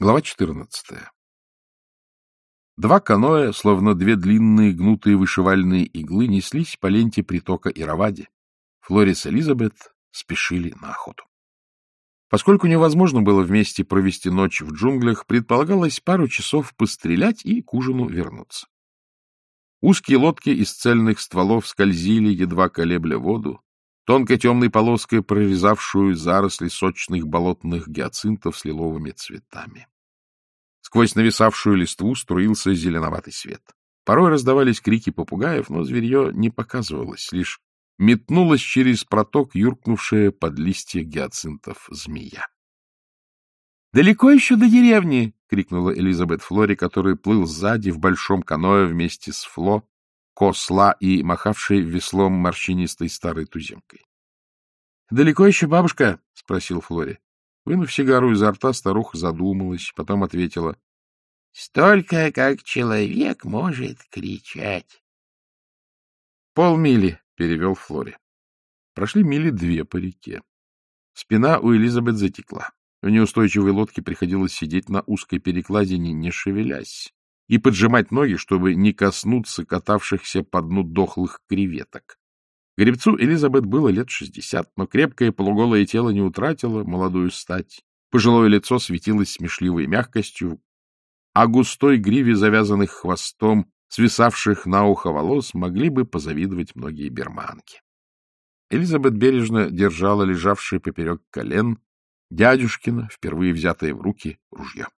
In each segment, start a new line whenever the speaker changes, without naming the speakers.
Глава 14. Два каноэ, словно две длинные гнутые вышивальные иглы, неслись по ленте притока Иравади. Флорис и Элизабет спешили на охоту. Поскольку невозможно было вместе провести ночь в джунглях, предполагалось пару часов пострелять и к ужину вернуться. Узкие лодки из цельных стволов скользили, едва колебля воду, тонкой темной полоской прорезавшую заросли сочных болотных гиацинтов с лиловыми цветами. Сквозь нависавшую листву струился зеленоватый свет. Порой раздавались крики попугаев, но зверье не показывалось, лишь метнулась через проток юркнувшая под листья гиацинтов змея. — Далеко еще до деревни! — крикнула Элизабет Флори, который плыл сзади в большом каное вместе с Фло, Косла и махавшей веслом морщинистой старой туземкой. — Далеко еще, бабушка? — спросил Флори. Вынув сигару изо рта, старуха задумалась, потом ответила. — Столько, как человек может кричать. — Полмили, — перевел Флори. Прошли мили две по реке. Спина у Элизабет затекла. В неустойчивой лодке приходилось сидеть на узкой перекладине, не шевелясь и поджимать ноги, чтобы не коснуться катавшихся по дну дохлых креветок. Гребцу Элизабет было лет шестьдесят, но крепкое полуголое тело не утратило молодую стать. Пожилое лицо светилось смешливой мягкостью, а густой гриве, завязанных хвостом, свисавших на ухо волос, могли бы позавидовать многие берманки. Элизабет бережно держала лежавшее поперек колен дядюшкина, впервые взятое в руки, ружье.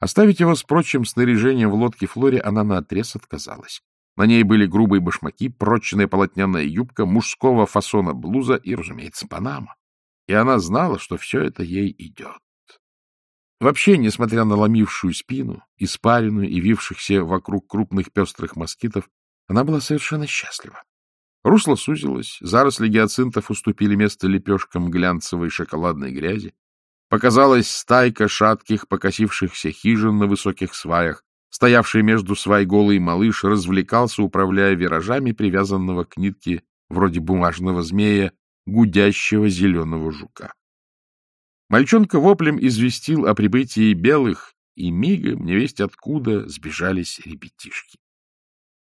Оставить его с прочим снаряжением в лодке Флоре она наотрез отказалась. На ней были грубые башмаки, прочная полотняная юбка, мужского фасона блуза и, разумеется, панама. И она знала, что все это ей идет. Вообще, несмотря на ломившую спину, испаренную и вившихся вокруг крупных пестрых москитов, она была совершенно счастлива. Русло сузилось, заросли гиацинтов уступили место лепешкам глянцевой шоколадной грязи, Показалась стайка шатких, покосившихся хижин на высоких сваях. Стоявший между свай голый малыш развлекался, управляя виражами привязанного к нитке, вроде бумажного змея, гудящего зеленого жука. Мальчонка воплем известил о прибытии белых, и мигом, невесть откуда, сбежались ребятишки.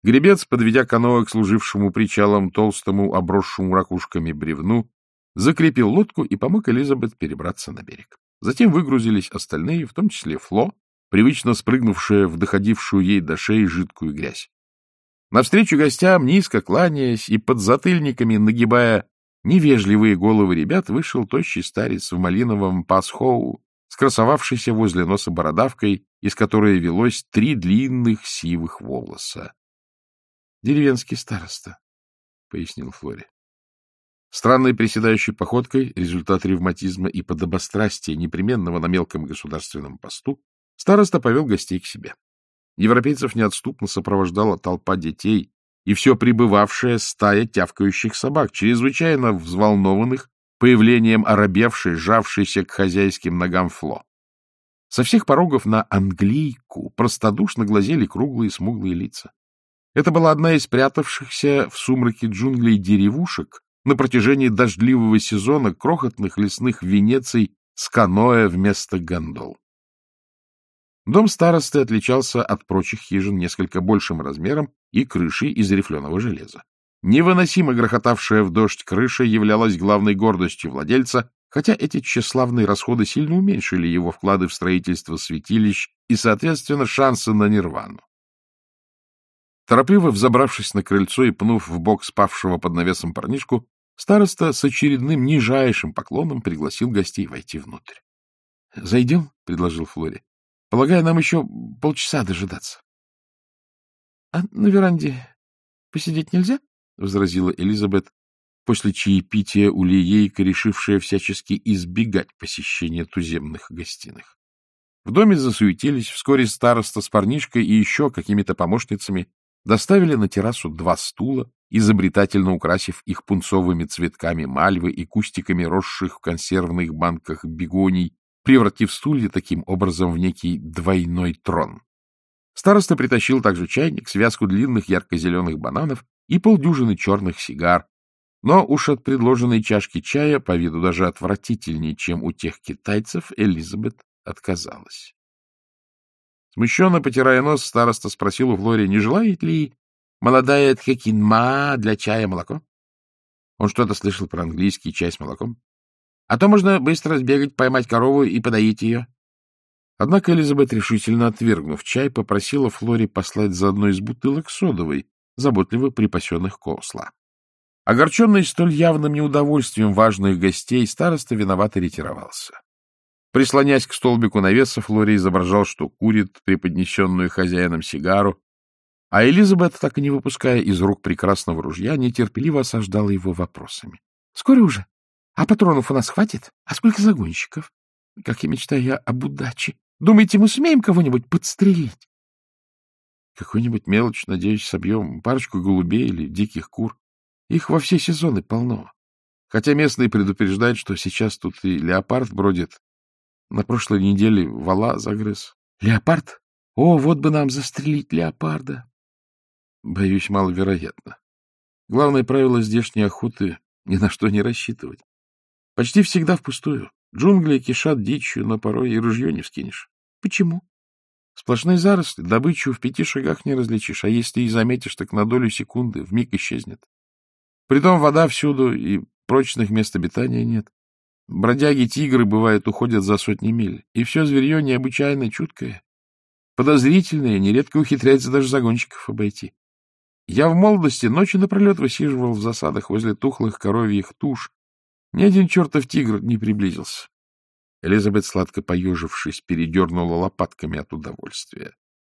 Гребец, подведя каноэ к служившему причалом толстому, обросшему ракушками бревну, закрепил лодку и помог Элизабет перебраться на берег. Затем выгрузились остальные, в том числе Фло, привычно спрыгнувшая в доходившую ей до шеи жидкую грязь. Навстречу гостям, низко кланяясь и под затыльниками нагибая невежливые головы ребят, вышел тощий старец в малиновом пасхоу, скрасовавшийся возле носа бородавкой, из которой велось три длинных сивых волоса. — Деревенский староста, — пояснил Флори. Странной приседающей походкой, результат ревматизма и подобострастия, непременного на мелком государственном посту, староста повел гостей к себе. Европейцев неотступно сопровождала толпа детей и все прибывавшая стая тявкающих собак, чрезвычайно взволнованных появлением оробевшей, сжавшейся к хозяйским ногам Фло. Со всех порогов на английку простодушно глазели круглые смуглые лица. Это была одна из спрятавшихся в сумраке джунглей деревушек, на протяжении дождливого сезона крохотных лесных Венеций с каноэ вместо гондол. Дом старосты отличался от прочих хижин несколько большим размером и крышей из рифленого железа. Невыносимо грохотавшая в дождь крыша являлась главной гордостью владельца, хотя эти тщеславные расходы сильно уменьшили его вклады в строительство святилищ и, соответственно, шансы на нирвану. Торопливо взобравшись на крыльцо и пнув в бок спавшего под навесом парнишку, Староста с очередным нижайшим поклоном пригласил гостей войти внутрь. — Зайдем, — предложил Флори. — Полагаю, нам еще полчаса дожидаться. — А на веранде посидеть нельзя? — возразила Элизабет, после чаепития у Лиейка, решившая всячески избегать посещения туземных гостиных. В доме засуетились, вскоре староста с парнишкой и еще какими-то помощницами доставили на террасу два стула, изобретательно украсив их пунцовыми цветками мальвы и кустиками росших в консервных банках бегоний, превратив стулья таким образом в некий двойной трон. Староста притащил также чайник, связку длинных ярко-зеленых бананов и полдюжины черных сигар, но уж от предложенной чашки чая, по виду даже отвратительнее, чем у тех китайцев, Элизабет отказалась. Смущенно потирая нос, староста спросил у Флори, не желает ли молодая тхекинма для чая молоко? Он что-то слышал про английский чай с молоком. А то можно быстро сбегать, поймать корову и подоить ее. Однако Элизабет, решительно отвергнув чай, попросила Флори послать за одной из бутылок содовой, заботливо припасенных Коусла. Огорченный столь явным неудовольствием важных гостей, староста виновато ретировался. Прислонясь к столбику навеса, Флори изображал, что курит преподнесенную хозяином сигару, а Элизабет, так и не выпуская из рук прекрасного ружья, нетерпеливо осаждала его вопросами. — Скоро уже? А патронов у нас хватит? А сколько загонщиков? Как я мечтаю об удаче. Думаете, мы сумеем кого-нибудь подстрелить? Какую-нибудь мелочь, надеюсь, собьем. Парочку голубей или диких кур. Их во все сезоны полно. Хотя местные предупреждают, что сейчас тут и леопард бродит. На прошлой неделе вала загрыз. Леопард? О, вот бы нам застрелить леопарда. Боюсь, маловероятно. Главное правило здешней охоты — ни на что не рассчитывать. Почти всегда впустую. Джунгли кишат дичью, но порой и ружье не вскинешь. Почему? Сплошные заросли, добычу в пяти шагах не различишь, а если и заметишь, так на долю секунды вмиг исчезнет. Притом вода всюду, и прочных мест обитания нет. Бродяги-тигры, бывает, уходят за сотни миль, и все зверье необычайно чуткое. Подозрительное, нередко ухитряется даже загонщиков обойти. Я в молодости ночью напролет высиживал в засадах возле тухлых коровьих туш. Ни один чертов тигр не приблизился. Элизабет, сладко поежившись, передернула лопатками от удовольствия.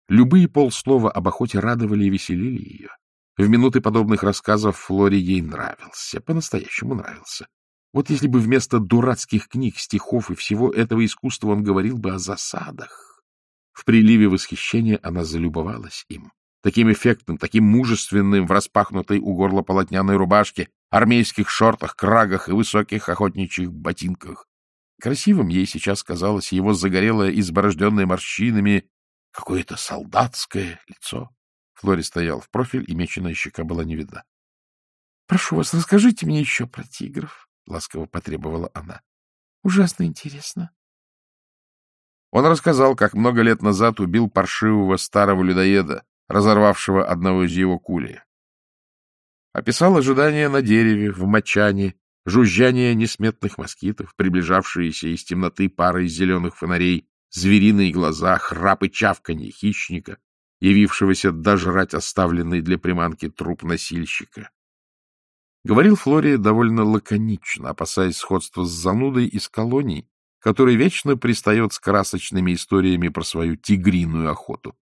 Любые полслова об охоте радовали и веселили ее. В минуты подобных рассказов Флоре ей нравился, по-настоящему нравился. Вот если бы вместо дурацких книг, стихов и всего этого искусства он говорил бы о засадах. В приливе восхищения она залюбовалась им таким эффектным, таким мужественным в распахнутой у горла полотняной рубашке, армейских шортах, крагах и высоких охотничьих ботинках. Красивым ей сейчас казалось его загорелое, изборожденное морщинами, какое-то солдатское лицо. Флори стоял в профиль, и меченая щека была не видна. — Прошу вас, расскажите мне еще про тигров, — ласково потребовала она. — Ужасно интересно. Он рассказал, как много лет назад убил паршивого старого людоеда, разорвавшего одного из его кулей. Описал ожидания на дереве, в мочане, жужжание несметных москитов, приближавшиеся из темноты пары из зеленых фонарей, звериные глаза, храп и чавканье хищника, явившегося дожрать оставленный для приманки труп носильщика. Говорил Флория довольно лаконично, опасаясь сходства с занудой из колоний, который вечно пристает с красочными историями про свою тигриную охоту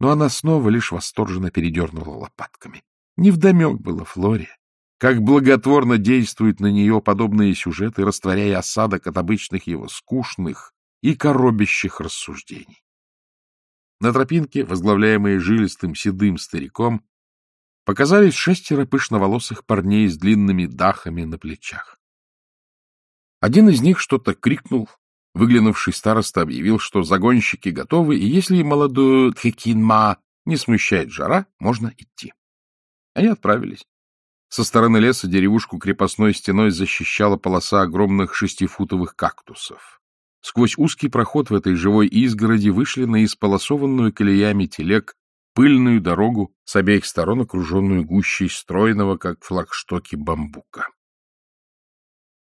но она снова лишь восторженно передернула лопатками. Невдомек было Флоре, как благотворно действуют на нее подобные сюжеты, растворяя осадок от обычных его скучных и коробящих рассуждений. На тропинке, возглавляемые жилистым седым стариком, показались шестеро пышноволосых парней с длинными дахами на плечах. Один из них что-то крикнул, Выглянувший староста объявил, что загонщики готовы, и если молодую Тхекинма не смущает жара, можно идти. Они отправились. Со стороны леса деревушку крепостной стеной защищала полоса огромных шестифутовых кактусов. Сквозь узкий проход в этой живой изгороди вышли на исполосованную колеями телег пыльную дорогу с обеих сторон, окруженную гущей стройного, как флагштоки бамбука.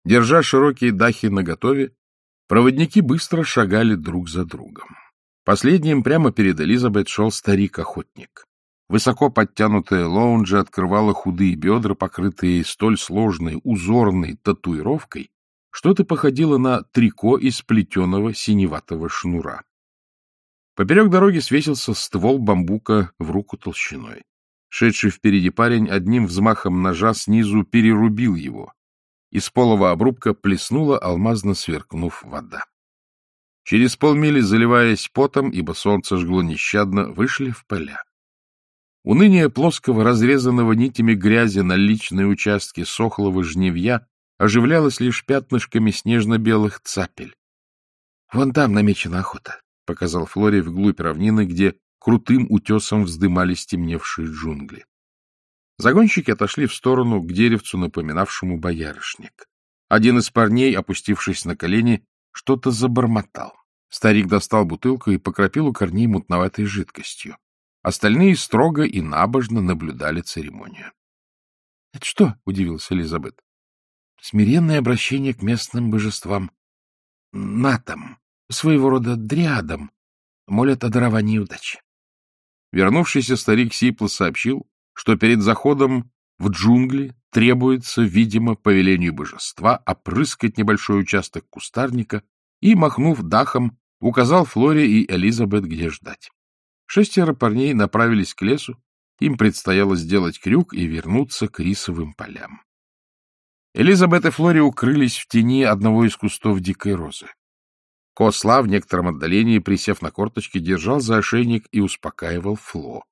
Держа широкие дахи наготове, Проводники быстро шагали друг за другом. Последним прямо перед Элизабет шел старик-охотник. Высоко подтянутая лоунжа открывала худые бедра, покрытые столь сложной узорной татуировкой, что-то походило на трико из плетеного синеватого шнура. Поперек дороги свесился ствол бамбука в руку толщиной. Шедший впереди парень одним взмахом ножа снизу перерубил его, из полого обрубка плеснула, алмазно сверкнув вода. Через полмили, заливаясь потом, ибо солнце жгло нещадно, вышли в поля. Уныние плоского, разрезанного нитями грязи на личные участки сохлого жневья оживлялось лишь пятнышками снежно-белых цапель. — Вон там намечена охота, — показал Флори вглубь равнины, где крутым утесом вздымались темневшие джунгли. Загонщики отошли в сторону к деревцу, напоминавшему боярышник. Один из парней, опустившись на колени, что-то забормотал. Старик достал бутылку и покропил у корней мутноватой жидкостью. Остальные строго и набожно наблюдали церемонию. — Это что? — удивилась Элизабет. — Смиренное обращение к местным божествам. Натам, своего рода дриадам, молят о даровании удачи. Вернувшийся старик Сипла сообщил, что перед заходом в джунгли требуется, видимо, по велению божества, опрыскать небольшой участок кустарника и, махнув дахом, указал Флоре и Элизабет, где ждать. Шестеро парней направились к лесу, им предстояло сделать крюк и вернуться к рисовым полям. Элизабет и Флори укрылись в тени одного из кустов дикой розы. Косла в некотором отдалении, присев на корточки, держал за ошейник и успокаивал Фло.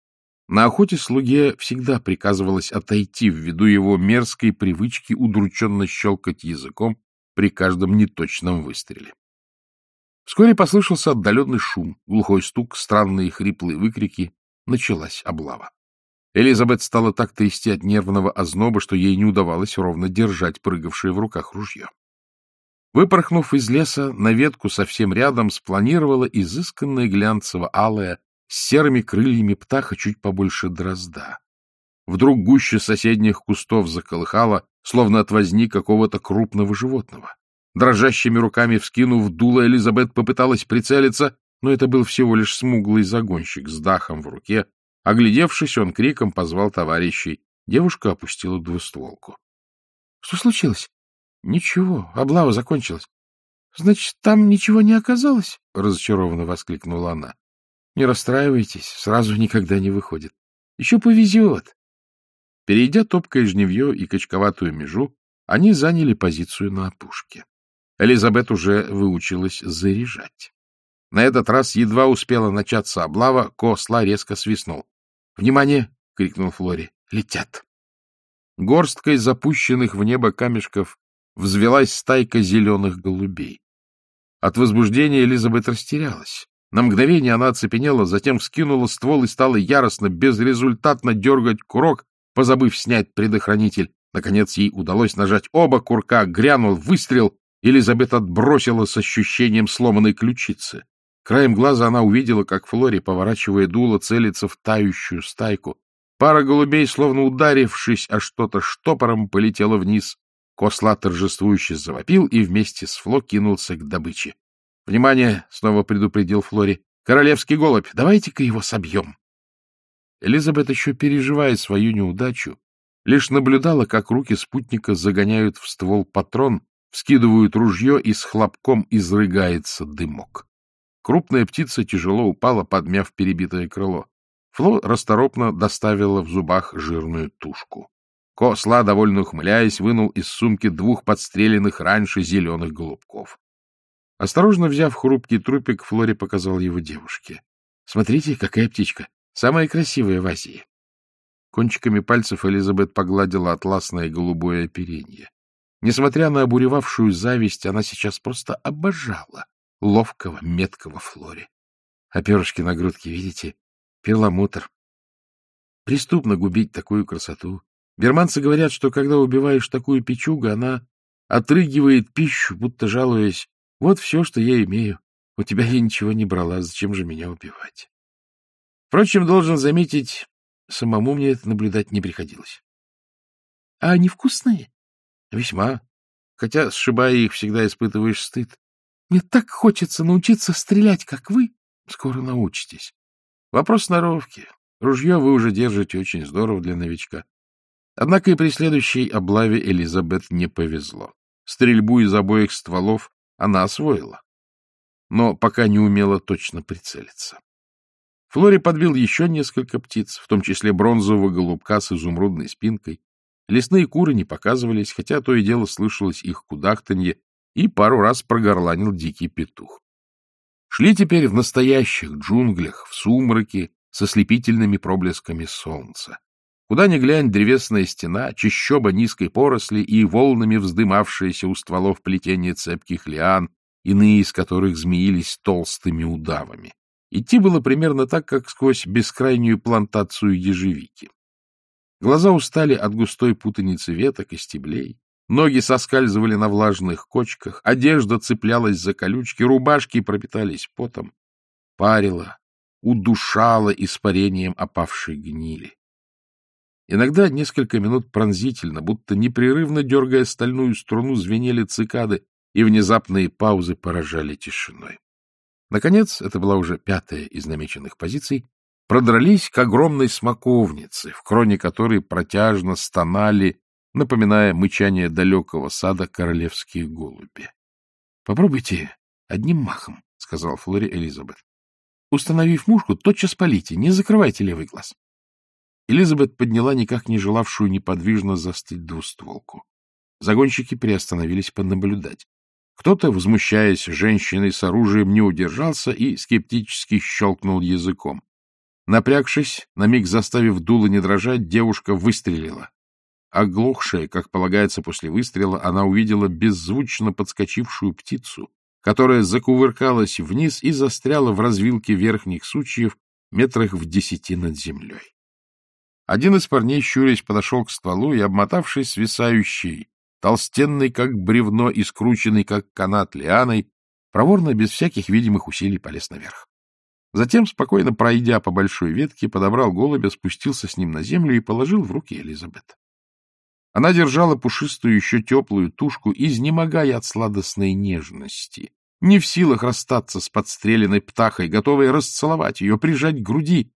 На охоте слуге всегда приказывалось отойти ввиду его мерзкой привычки удрученно щелкать языком при каждом неточном выстреле. Вскоре послышался отдаленный шум, глухой стук, странные хриплые выкрики. Началась облава. Элизабет стала так трясти от нервного озноба, что ей не удавалось ровно держать прыгавшее в руках ружье. Выпорхнув из леса, на ветку совсем рядом спланировала изысканная глянцево-алая с серыми крыльями птаха чуть побольше дрозда. Вдруг гуще соседних кустов заколыхала, словно от возни какого-то крупного животного. Дрожащими руками вскинув дуло, Элизабет попыталась прицелиться, но это был всего лишь смуглый загонщик с дахом в руке, Оглядевшись, он криком позвал товарищей. Девушка опустила двустволку. — Что случилось? — Ничего, облава закончилась. — Значит, там ничего не оказалось? — разочарованно воскликнула она. — Не расстраивайтесь, сразу никогда не выходит. Еще повезет. Перейдя топкое жневье и качковатую межу, они заняли позицию на опушке. Элизабет уже выучилась заряжать. На этот раз едва успела начаться облава, Косла резко свистнул. «Внимание!» — крикнул Флори. «Летят!» Горсткой запущенных в небо камешков взвелась стайка зеленых голубей. От возбуждения Элизабет растерялась. На мгновение она оцепенела, затем вскинула ствол и стала яростно, безрезультатно дергать курок, позабыв снять предохранитель. Наконец ей удалось нажать оба курка, грянул выстрел, Элизабет отбросила с ощущением сломанной ключицы. Краем глаза она увидела, как Флори, поворачивая дуло, целится в тающую стайку. Пара голубей, словно ударившись о что-то штопором, полетела вниз. Косла торжествующе завопил и вместе с Фло кинулся к добыче. — Внимание! — снова предупредил Флори. — Королевский голубь, давайте-ка его собьем. Элизабет, еще переживая свою неудачу, лишь наблюдала, как руки спутника загоняют в ствол патрон, вскидывают ружье и с хлопком изрыгается дымок. Крупная птица тяжело упала, подмяв перебитое крыло. Фло расторопно доставила в зубах жирную тушку. Косла, довольно ухмыляясь, вынул из сумки двух подстреленных раньше зеленых голубков. Осторожно взяв хрупкий трупик, Флори показал его девушке. — Смотрите, какая птичка! Самая красивая в Азии! Кончиками пальцев Элизабет погладила атласное голубое оперенье. Несмотря на обуревавшую зависть, она сейчас просто обожала ловкого, меткого Флори. А перышки на грудке, видите? Перламутр. Преступно губить такую красоту. Берманцы говорят, что когда убиваешь такую печугу, она отрыгивает пищу, будто жалуясь, вот все, что я имею. У тебя я ничего не брала, зачем же меня убивать? Впрочем, должен заметить, самому мне это наблюдать не приходилось. — А они вкусные? — Весьма. Хотя, сшибая их, всегда испытываешь стыд. Мне так хочется научиться стрелять, как вы. Скоро научитесь. Вопрос сноровки. Ружье вы уже держите очень здорово для новичка. Однако и при следующей облаве Элизабет не повезло. Стрельбу из обоих стволов она освоила, но пока не умела точно прицелиться. Флори подбил еще несколько птиц, в том числе бронзового голубка с изумрудной спинкой. Лесные куры не показывались, хотя то и дело слышалось их кудахтанье и пару раз прогорланил дикий петух. Шли теперь в настоящих джунглях, в сумраке, со слепительными проблесками солнца. Куда ни глянь, древесная стена, чащоба низкой поросли и волнами вздымавшиеся у стволов плетения цепких лиан, иные из которых змеились толстыми удавами. Идти было примерно так, как сквозь бескрайнюю плантацию ежевики. Глаза устали от густой путаницы веток и стеблей, ноги соскальзывали на влажных кочках, одежда цеплялась за колючки, рубашки пропитались потом, парила, удушала испарением опавшей гнили. Иногда несколько минут пронзительно, будто непрерывно дергая стальную струну, звенели цикады, и внезапные паузы поражали тишиной. Наконец, это была уже пятая из намеченных позиций, продрались к огромной смоковнице, в кроне которой протяжно стонали, напоминая мычание далекого сада королевские голуби. — Попробуйте одним махом, — сказал Флори Элизабет. — Установив мушку, тотчас полите, не закрывайте левый глаз. Элизабет подняла никак не желавшую неподвижно застыть двустволку. Загонщики приостановились понаблюдать. Кто-то, возмущаясь женщиной с оружием, не удержался и скептически щелкнул языком. Напрягшись, на миг заставив дуло не дрожать, девушка выстрелила. Оглохшая, как полагается после выстрела, она увидела беззвучно подскочившую птицу, которая закувыркалась вниз и застряла в развилке верхних сучьев метрах в десяти над землей. Один из парней, щурясь, подошел к стволу и, обмотавшись свисающей, толстенный, как бревно и скрученный, как канат лианой, проворно, без всяких видимых усилий, полез наверх. Затем, спокойно пройдя по большой ветке, подобрал голубя, спустился с ним на землю и положил в руки Элизабет. Она держала пушистую, еще теплую тушку, изнемогая от сладостной нежности, не в силах расстаться с подстреленной птахой, готовая расцеловать ее, прижать к груди.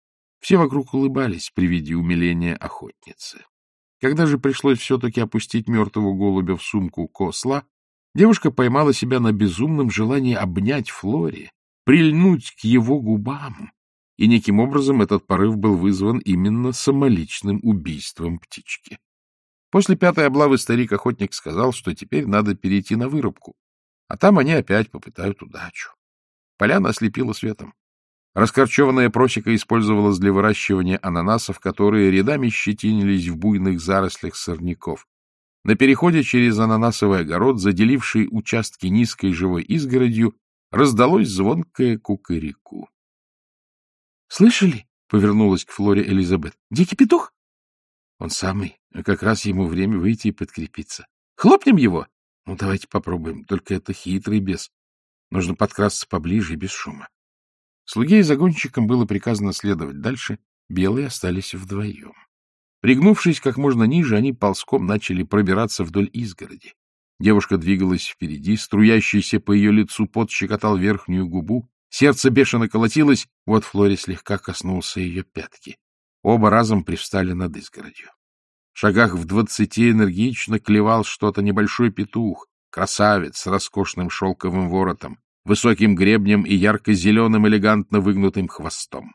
Все вокруг улыбались при виде умиления охотницы. Когда же пришлось все-таки опустить мертвого голубя в сумку косла, девушка поймала себя на безумном желании обнять Флори, прильнуть к его губам, и неким образом этот порыв был вызван именно самоличным убийством птички. После пятой облавы старик-охотник сказал, что теперь надо перейти на вырубку, а там они опять попытают удачу. Поляна ослепила светом. Раскорчеванная просека использовалась для выращивания ананасов, которые рядами щетинились в буйных зарослях сорняков. На переходе через ананасовый огород, заделивший участки низкой живой изгородью, раздалось звонкое кукареку. — Слышали? — повернулась к Флоре Элизабет. — Дикий петух? — Он самый. Как раз ему время выйти и подкрепиться. — Хлопнем его? — Ну, давайте попробуем. Только это хитрый бес. Нужно подкрасться поближе и без шума. Слуге и загонщикам было приказано следовать дальше, белые остались вдвоем. Пригнувшись как можно ниже, они ползком начали пробираться вдоль изгороди. Девушка двигалась впереди, струящийся по ее лицу пот щекотал верхнюю губу, сердце бешено колотилось, вот Флори слегка коснулся ее пятки. Оба разом привстали над изгородью. В шагах в двадцати энергично клевал что-то небольшой петух, красавец с роскошным шелковым воротом высоким гребнем и ярко-зеленым элегантно выгнутым хвостом.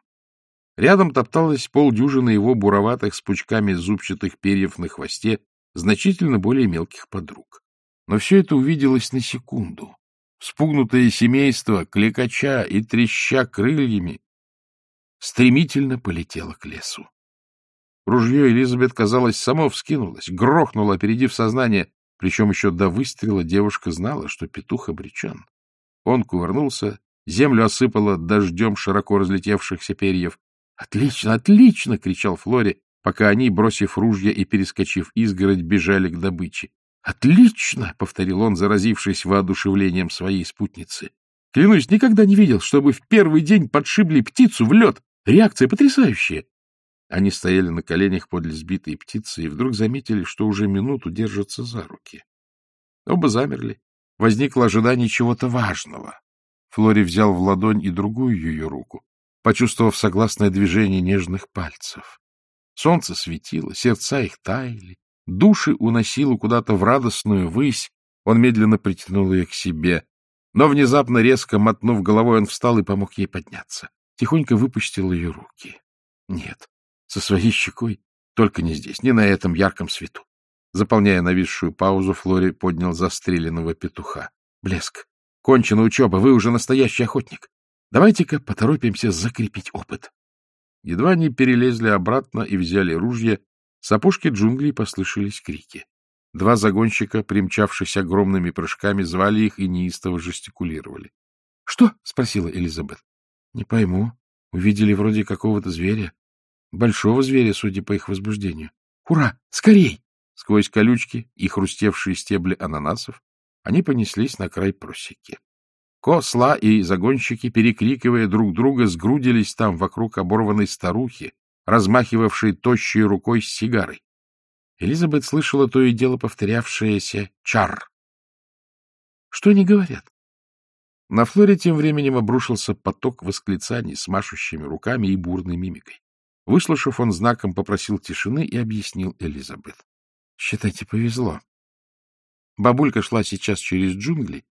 Рядом топталось полдюжины его буроватых с пучками зубчатых перьев на хвосте, значительно более мелких подруг. Но все это увиделось на секунду. Спугнутое семейство, клекача и треща крыльями, стремительно полетело к лесу. Ружье Элизабет, казалось, само вскинулось, грохнуло, опередив сознание, причем еще до выстрела девушка знала, что петух обречен. Он кувырнулся, землю осыпало дождем широко разлетевшихся перьев. «Отлично, отлично!» — кричал Флори, пока они, бросив ружья и перескочив изгородь, бежали к добыче. «Отлично!» — повторил он, заразившись воодушевлением своей спутницы. «Клянусь, никогда не видел, чтобы в первый день подшибли птицу в лед. Реакция потрясающая!» Они стояли на коленях подле сбитой птицы и вдруг заметили, что уже минуту держатся за руки. Оба замерли, Возникло ожидание чего-то важного. Флори взял в ладонь и другую ее руку, почувствовав согласное движение нежных пальцев. Солнце светило, сердца их таяли, души уносило куда-то в радостную высь, он медленно притянул ее к себе. Но внезапно, резко мотнув головой, он встал и помог ей подняться. Тихонько выпустил ее руки. Нет, со своей щекой, только не здесь, не на этом ярком свету. Заполняя нависшую паузу, Флори поднял застреленного петуха. — Блеск. Кончена учеба, вы уже настоящий охотник. Давайте-ка поторопимся закрепить опыт. Едва они перелезли обратно и взяли ружья, с опушки джунглей послышались крики. Два загонщика, примчавшись огромными прыжками, звали их и неистово жестикулировали. — Что? — спросила Элизабет. — Не пойму. Увидели вроде какого-то зверя. Большого зверя, судя по их возбуждению. — Ура! Скорей! Сквозь колючки и хрустевшие стебли ананасов они понеслись на край просеки. Косла и загонщики, перекрикивая друг друга, сгрудились там вокруг оборванной старухи, размахивавшей тощей рукой с сигарой. Элизабет слышала то и дело повторявшееся «чар». Что они говорят? На Флоре тем временем обрушился поток восклицаний с машущими руками и бурной мимикой. Выслушав, он знаком попросил тишины и объяснил Элизабет. — Считайте, повезло. Бабулька шла сейчас через джунгли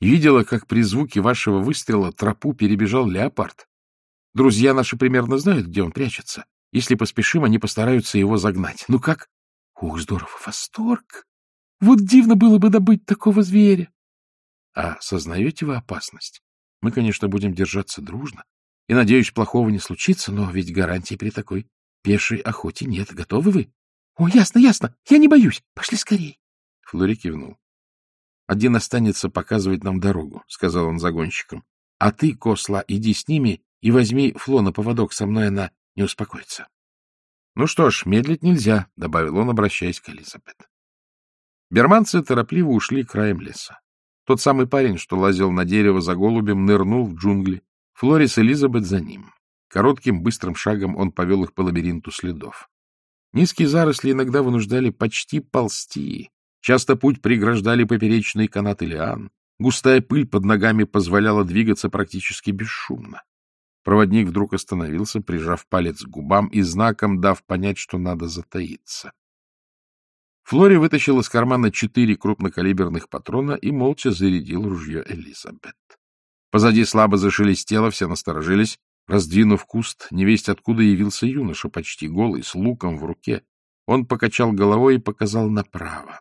и видела, как при звуке вашего выстрела тропу перебежал леопард. Друзья наши примерно знают, где он прячется. Если поспешим, они постараются его загнать. Ну как? Ух, здорово, восторг! Вот дивно было бы добыть такого зверя. А сознаете вы опасность? Мы, конечно, будем держаться дружно. И, надеюсь, плохого не случится, но ведь гарантии при такой пешей охоте нет. Готовы вы? — О, ясно, ясно. Я не боюсь. Пошли скорей. Флори кивнул. — Один останется показывать нам дорогу, — сказал он загонщикам. — А ты, Косла, иди с ними и возьми Фло на поводок, со мной она не успокоится. — Ну что ж, медлить нельзя, — добавил он, обращаясь к Элизабет. Берманцы торопливо ушли краем леса. Тот самый парень, что лазил на дерево за голубем, нырнул в джунгли. Флорис Элизабет за ним. Коротким, быстрым шагом он повел их по лабиринту следов. Низкие заросли иногда вынуждали почти ползти. Часто путь преграждали поперечные канаты лиан. Густая пыль под ногами позволяла двигаться практически бесшумно. Проводник вдруг остановился, прижав палец к губам и знаком дав понять, что надо затаиться. Флори вытащил из кармана четыре крупнокалиберных патрона и молча зарядил ружье Элизабет. Позади слабо зашелестело, все насторожились. Раздвинув куст, невесть откуда явился юноша, почти голый, с луком в руке. Он покачал головой и показал направо.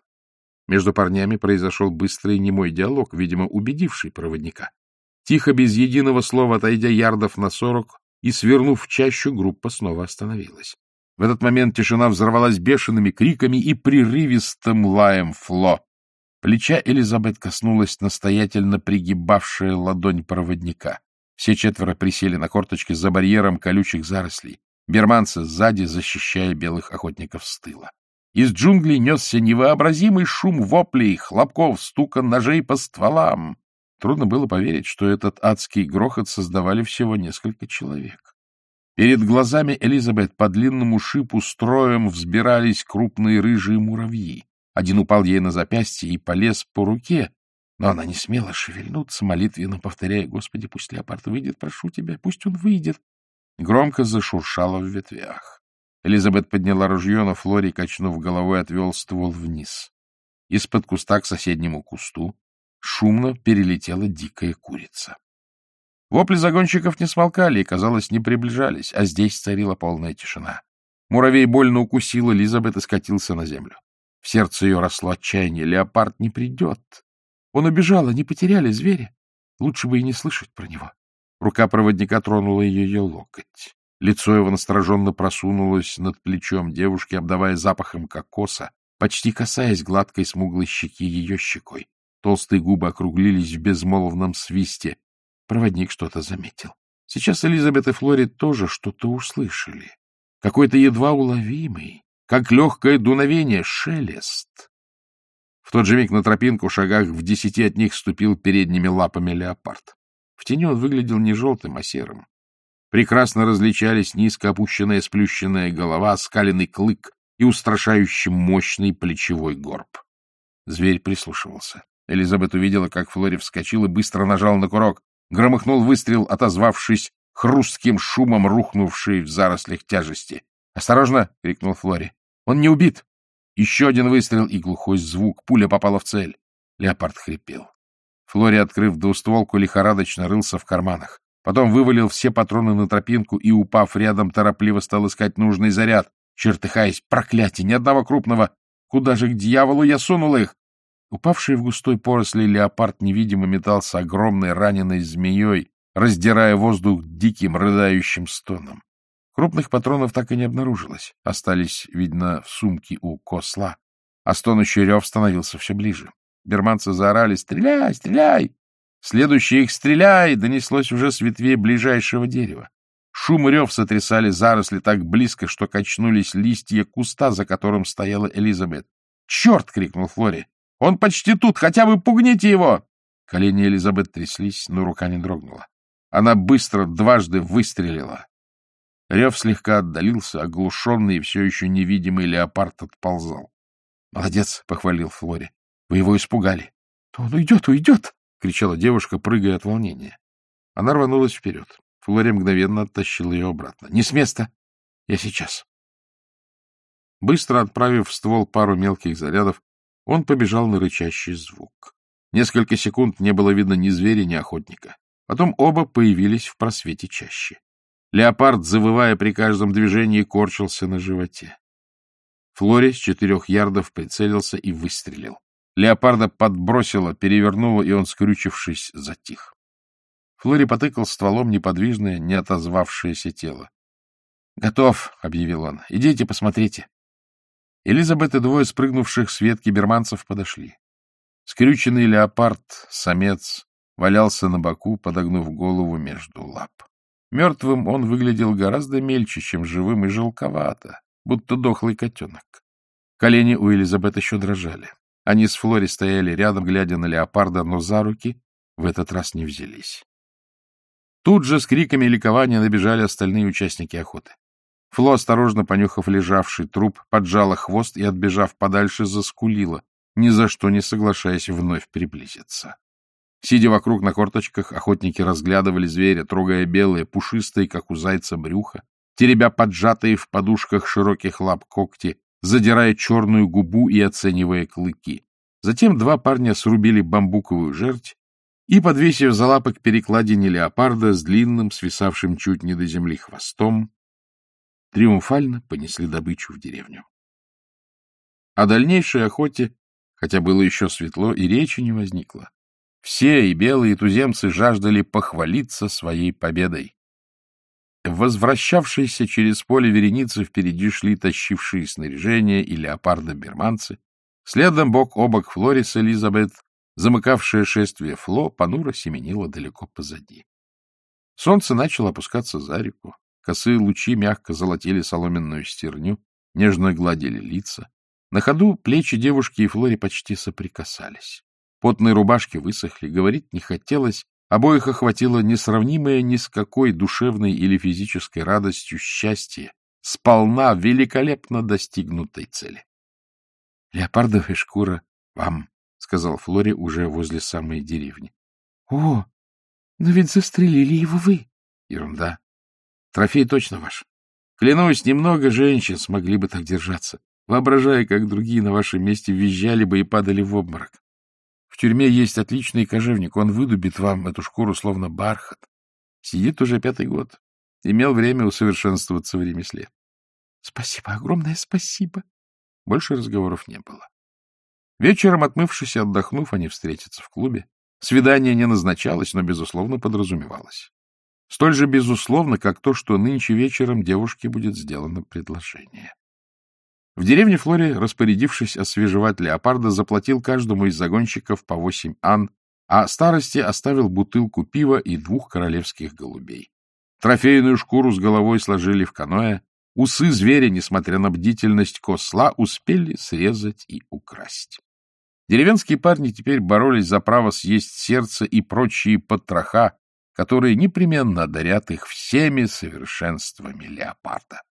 Между парнями произошел быстрый немой диалог, видимо, убедивший проводника. Тихо, без единого слова, отойдя ярдов на сорок и свернув в чащу, группа снова остановилась. В этот момент тишина взорвалась бешеными криками и прерывистым лаем Фло. Плеча Элизабет коснулась настоятельно пригибавшая ладонь проводника. Все четверо присели на корточки за барьером колючих зарослей, берманцы сзади, защищая белых охотников с тыла. Из джунглей несся невообразимый шум воплей, хлопков, стука ножей по стволам. Трудно было поверить, что этот адский грохот создавали всего несколько человек. Перед глазами Элизабет по длинному шипу строем взбирались крупные рыжие муравьи. Один упал ей на запястье и полез по руке, но она не смела шевельнуться, молитвенно повторяя, «Господи, пусть леопард выйдет, прошу тебя, пусть он выйдет». Громко зашуршало в ветвях. Элизабет подняла ружье, но Флори, качнув головой, отвел ствол вниз. Из-под куста к соседнему кусту шумно перелетела дикая курица. Вопли загонщиков не смолкали и, казалось, не приближались, а здесь царила полная тишина. Муравей больно укусил Элизабет и скатился на землю. В сердце ее росло отчаяние. Леопард не придет. Он убежал, они потеряли зверя. Лучше бы и не слышать про него. Рука проводника тронула ее локоть. Лицо его настороженно просунулось над плечом девушки, обдавая запахом кокоса, почти касаясь гладкой смуглой щеки ее щекой. Толстые губы округлились в безмолвном свисте. Проводник что-то заметил. Сейчас Элизабет и Флори тоже что-то услышали. Какой-то едва уловимый, как легкое дуновение, шелест. В тот же миг на тропинку, шагах в десяти от них, ступил передними лапами леопард. В тени он выглядел не желтым, а серым. Прекрасно различались низко опущенная сплющенная голова, скаленный клык и устрашающий мощный плечевой горб. Зверь прислушивался. Элизабет увидела, как Флори вскочил и быстро нажал на курок. Громыхнул выстрел, отозвавшись хрустким шумом, рухнувшей в зарослях тяжести. «Осторожно!» — крикнул Флори. «Он не убит!» Еще один выстрел и глухой звук. Пуля попала в цель. Леопард хрипел. Флори, открыв двустволку, лихорадочно рылся в карманах. Потом вывалил все патроны на тропинку и, упав рядом, торопливо стал искать нужный заряд. Чертыхаясь, проклятие, ни одного крупного! Куда же к дьяволу я сунул их? Упавший в густой поросли леопард невидимо метался огромной раненой змеей, раздирая воздух диким рыдающим стоном. Крупных патронов так и не обнаружилось. Остались, видно, в сумке у косла. А стонущий рев становился все ближе. Берманцы заорали «Стреляй! Стреляй!» Следующий их «Стреляй!» донеслось уже с ветвей ближайшего дерева. Шум и рев сотрясали заросли так близко, что качнулись листья куста, за которым стояла Элизабет. «Черт!» — крикнул Флори. «Он почти тут! Хотя бы пугните его!» Колени Элизабет тряслись, но рука не дрогнула. Она быстро дважды выстрелила. Рев слегка отдалился, оглушенный и все еще невидимый леопард отползал. — Молодец, — похвалил Флори. — Вы его испугали. — Он уйдет, уйдет! — кричала девушка, прыгая от волнения. Она рванулась вперед. Флори мгновенно оттащил ее обратно. — Не с места! Я сейчас. Быстро отправив в ствол пару мелких зарядов, он побежал на рычащий звук. Несколько секунд не было видно ни зверя, ни охотника. Потом оба появились в просвете чаще. Леопард, завывая при каждом движении, корчился на животе. Флори с четырех ярдов прицелился и выстрелил. Леопарда подбросило, перевернуло, и он, скрючившись, затих. Флори потыкал стволом неподвижное, не отозвавшееся тело. — Готов, — объявил он. — Идите, посмотрите. Элизабет и двое спрыгнувших с ветки берманцев подошли. Скрюченный леопард, самец, валялся на боку, подогнув голову между лап. Мертвым он выглядел гораздо мельче, чем живым, и желковато, будто дохлый котенок. Колени у Элизабет еще дрожали. Они с Флори стояли рядом, глядя на леопарда, но за руки в этот раз не взялись. Тут же с криками ликования набежали остальные участники охоты. Фло, осторожно понюхав лежавший труп, поджала хвост и, отбежав подальше, заскулила, ни за что не соглашаясь вновь приблизиться. Сидя вокруг на корточках, охотники разглядывали зверя, трогая белые, пушистые, как у зайца, брюха, теребя поджатые в подушках широких лап когти, задирая черную губу и оценивая клыки. Затем два парня срубили бамбуковую жерть и, подвесив за лапы к перекладине леопарда с длинным, свисавшим чуть не до земли хвостом, триумфально понесли добычу в деревню. О дальнейшей охоте хотя было еще светло, и речи не возникло. Все, и белые, и туземцы, жаждали похвалиться своей победой. Возвращавшиеся через поле вереницы впереди шли тащившие снаряжение и леопарда-берманцы. Следом бок о бок Флорис Элизабет, замыкавшая шествие Фло, понуро семенила далеко позади. Солнце начало опускаться за реку. Косые лучи мягко золотили соломенную стерню, нежно гладили лица. На ходу плечи девушки и Флори почти соприкасались. Потные рубашки высохли, говорить не хотелось, обоих охватило несравнимое ни с какой душевной или физической радостью счастье, сполна великолепно достигнутой цели. — Леопардовая шкура вам, — сказал Флори уже возле самой деревни. — О, но ведь застрелили его вы. — Ерунда. Трофей точно ваш. Клянусь, немного женщин смогли бы так держаться воображая, как другие на вашем месте визжали бы и падали в обморок. В тюрьме есть отличный кожевник, он выдубит вам эту шкуру словно бархат. Сидит уже пятый год. Имел время усовершенствоваться в ремесле. — Спасибо, огромное спасибо. Больше разговоров не было. Вечером, отмывшись и отдохнув, они встретятся в клубе. Свидание не назначалось, но, безусловно, подразумевалось. Столь же безусловно, как то, что нынче вечером девушке будет сделано предложение. В деревне Флори, распорядившись освежевать леопарда, заплатил каждому из загонщиков по восемь ан, а старости оставил бутылку пива и двух королевских голубей. Трофейную шкуру с головой сложили в каноэ, усы зверя, несмотря на бдительность косла, успели срезать и украсть. Деревенские парни теперь боролись за право съесть сердце и прочие потроха, которые непременно одарят их всеми совершенствами леопарда.